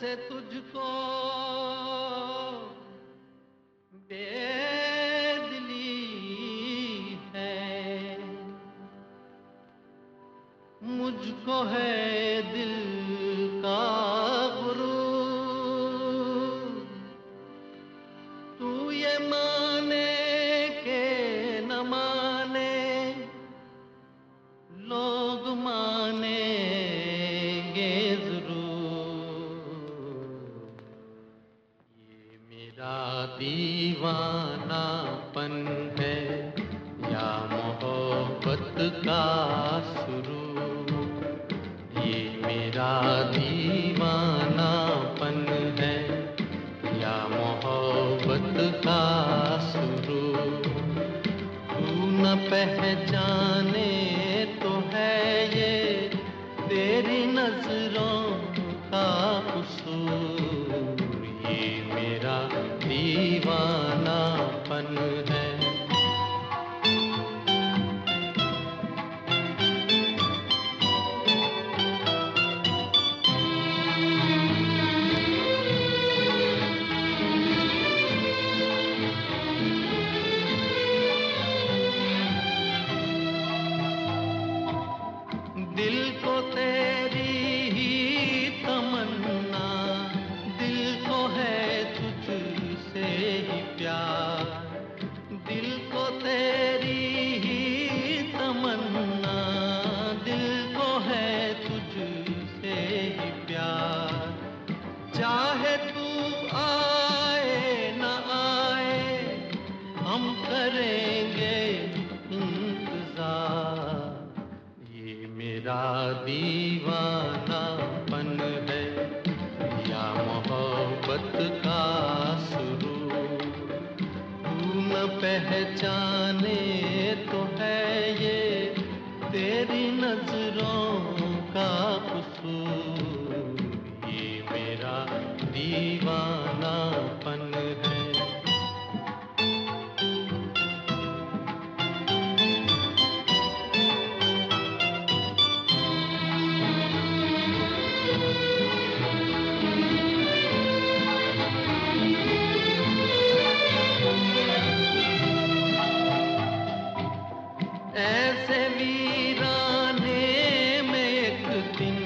से तुझको बेदली है। मुझको है दीवानापन है, या मोहब्बत का शुरू। ये मेरा दीवानापन है, या मोहब्बत का शुरू। तू न पहचाने तो है ये, तेरी नज़रों मेरा दीवानापन है, या मोहब्बत का शुरू। तू न पहचाने तो है ये, तेरी नज़रों का कसूर। ये मेरा दीवानापन ऐसे वीराने में एक दिन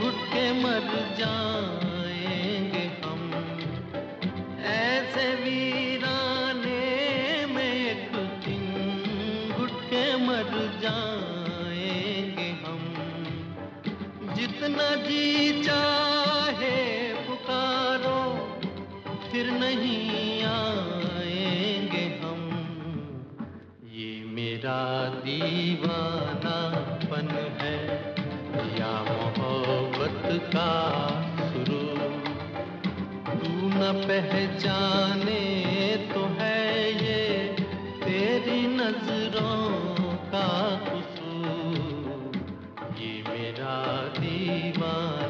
घुट के मर जाएँगे हम। ऐसे वीराने में एक दिन घुट के मर जाएँगे हम। जितना जी चाहे पुकारो, फिर नहीं मेरा दीवानापन है, या मोहब्बत का शुरू। तू न पहचाने तो है ये तेरी नज़रों का कसूर। ये मेरा दीवाना